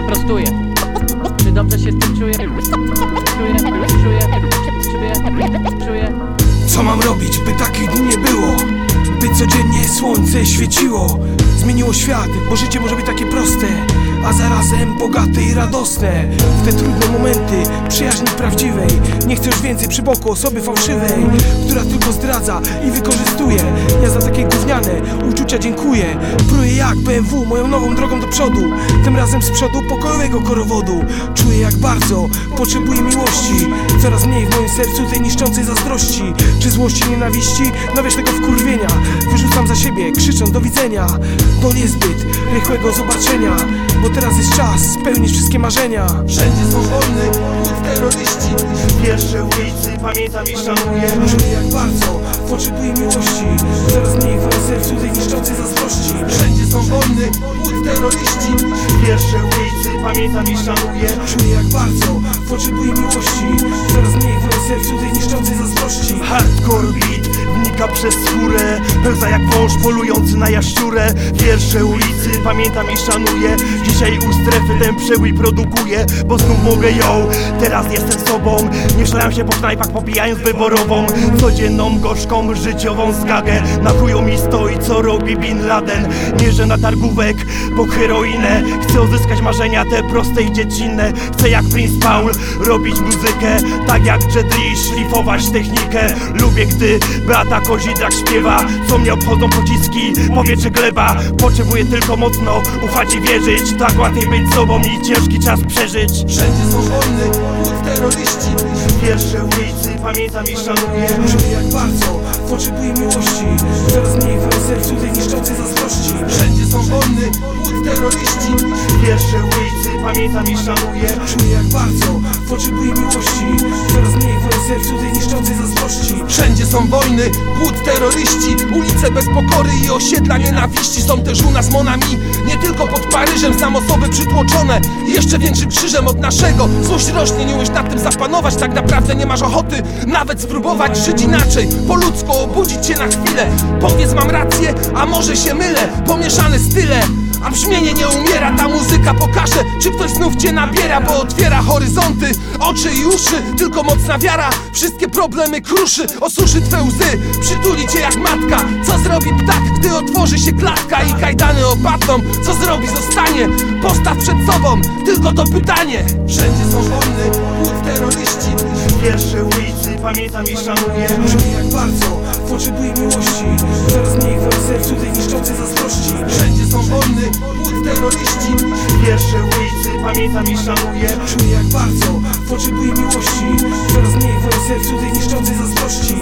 zaprostuję Czy dobrze się z tym czuję? Słońce świeciło Zmieniło świat, bo życie może być takie proste A zarazem bogate i radosne. W te trudne momenty przyjaźni prawdziwej Nie chcę już więcej przy boku osoby fałszywej Która tylko zdradza i wykorzystuje. Ja za takie gówniane uczucia dziękuję. Pruję jak BMW moją nową drogą do przodu Tym razem z przodu pokojowego korowodu. Czuję jak bardzo potrzebuję miłości Coraz mniej w moim sercu tej niszczącej zazdrości. Czy złości, nienawiści, no tego wkurwienia Wyrzucam za siebie, krzycząc do widzenia. Do niezbyt rychłego zobaczenia Bo teraz jest czas spełnić wszystkie marzenia. Wszędzie są głód terroryści. Pierwsze ulicy, pamiętam i szanuję. Czuję jak bardzo potrzebuję miłości. Coraz mniej w moim sercu tej niszczącej zazdrości. Wszędzie są głód terroryści. Pierwsze ulicy, pamiętam i szanuję. Czuję jak bardzo potrzebuję miłości. Coraz mniej przez skórę. Pełza jak wąż polujący na jaszczurę. Pierwsze ulicy, pamiętam i szanuję. Dzisiaj u strefy ten przełój produkuję Bo znów mogę ją, teraz jestem sobą. Nie szlają się po knajpach popijając wyborową. Codzienną, gorzką, życiową skagę Na chuju mi stoi, co robi Bin Laden. Mierzę na targówek po heroinę. Chcę uzyskać marzenia te proste i dziecinne. Chcę jak Prince Paul robić muzykę Tak jak Jet Li szlifować technikę. Lubię gdy Beata Kozidrak śpiewa Co mnie obchodzą pociski, powietrze gleba. Potrzebuję tylko mocno ufać i wierzyć Tak łatwiej być sobą i ciężki czas przeżyć. Wszędzie są wojny, głód terroryści Pierwsze ulicy, pamiętam i szanuję. Czuję jak bardzo potrzebuję miłości. Coraz mniej w moim sercu tej niszczącej zazdrości. Wszędzie są wojny, głód terroryści Pierwsze ulicy, pamiętam i szanuję. Czuję jak bardzo potrzebuję miłości. Coraz mniej w moim sercu tej niszczącej Wszędzie są wojny, głód terroryści Ulice bez pokory i osiedla nienawiści. Są też u nas monami, nie tylko pod Paryżem. Znam osoby przytłoczone jeszcze większym krzyżem od naszego. Złość rośnie, nie umiesz nad tym zapanować. Tak naprawdę nie masz ochoty nawet spróbować żyć inaczej. Po ludzku obudzić się na chwilę. Powiedz mam rację, a może się mylę. Pomieszane style a brzmienie nie umiera, ta muzyka pokaże Czy ktoś znów cię nabiera, bo otwiera horyzonty Oczy i uszy, tylko mocna wiara. Wszystkie problemy kruszy, osuszy twe łzy. Przytuli cię jak matka. Co zrobi ptak, gdy otworzy się klatka? I kajdany opadną, co zrobi zostanie? Postaw przed sobą, tylko to pytanie. Wszędzie są wojny, głód terroryści. Pierwsze ulicy, pamiętam i szanuję. Czuję jak bardzo potrzebuję miłości. Coraz mniej w sercu tej niszczącej zazdrości. Wszędzie są wojny, głód terroryści. Pierwsze ulicy, pamiętam i szanuję. Czuję jak bardzo potrzebuję miłości. Coraz mniej w moim sercu tej niszczącej zazdrości.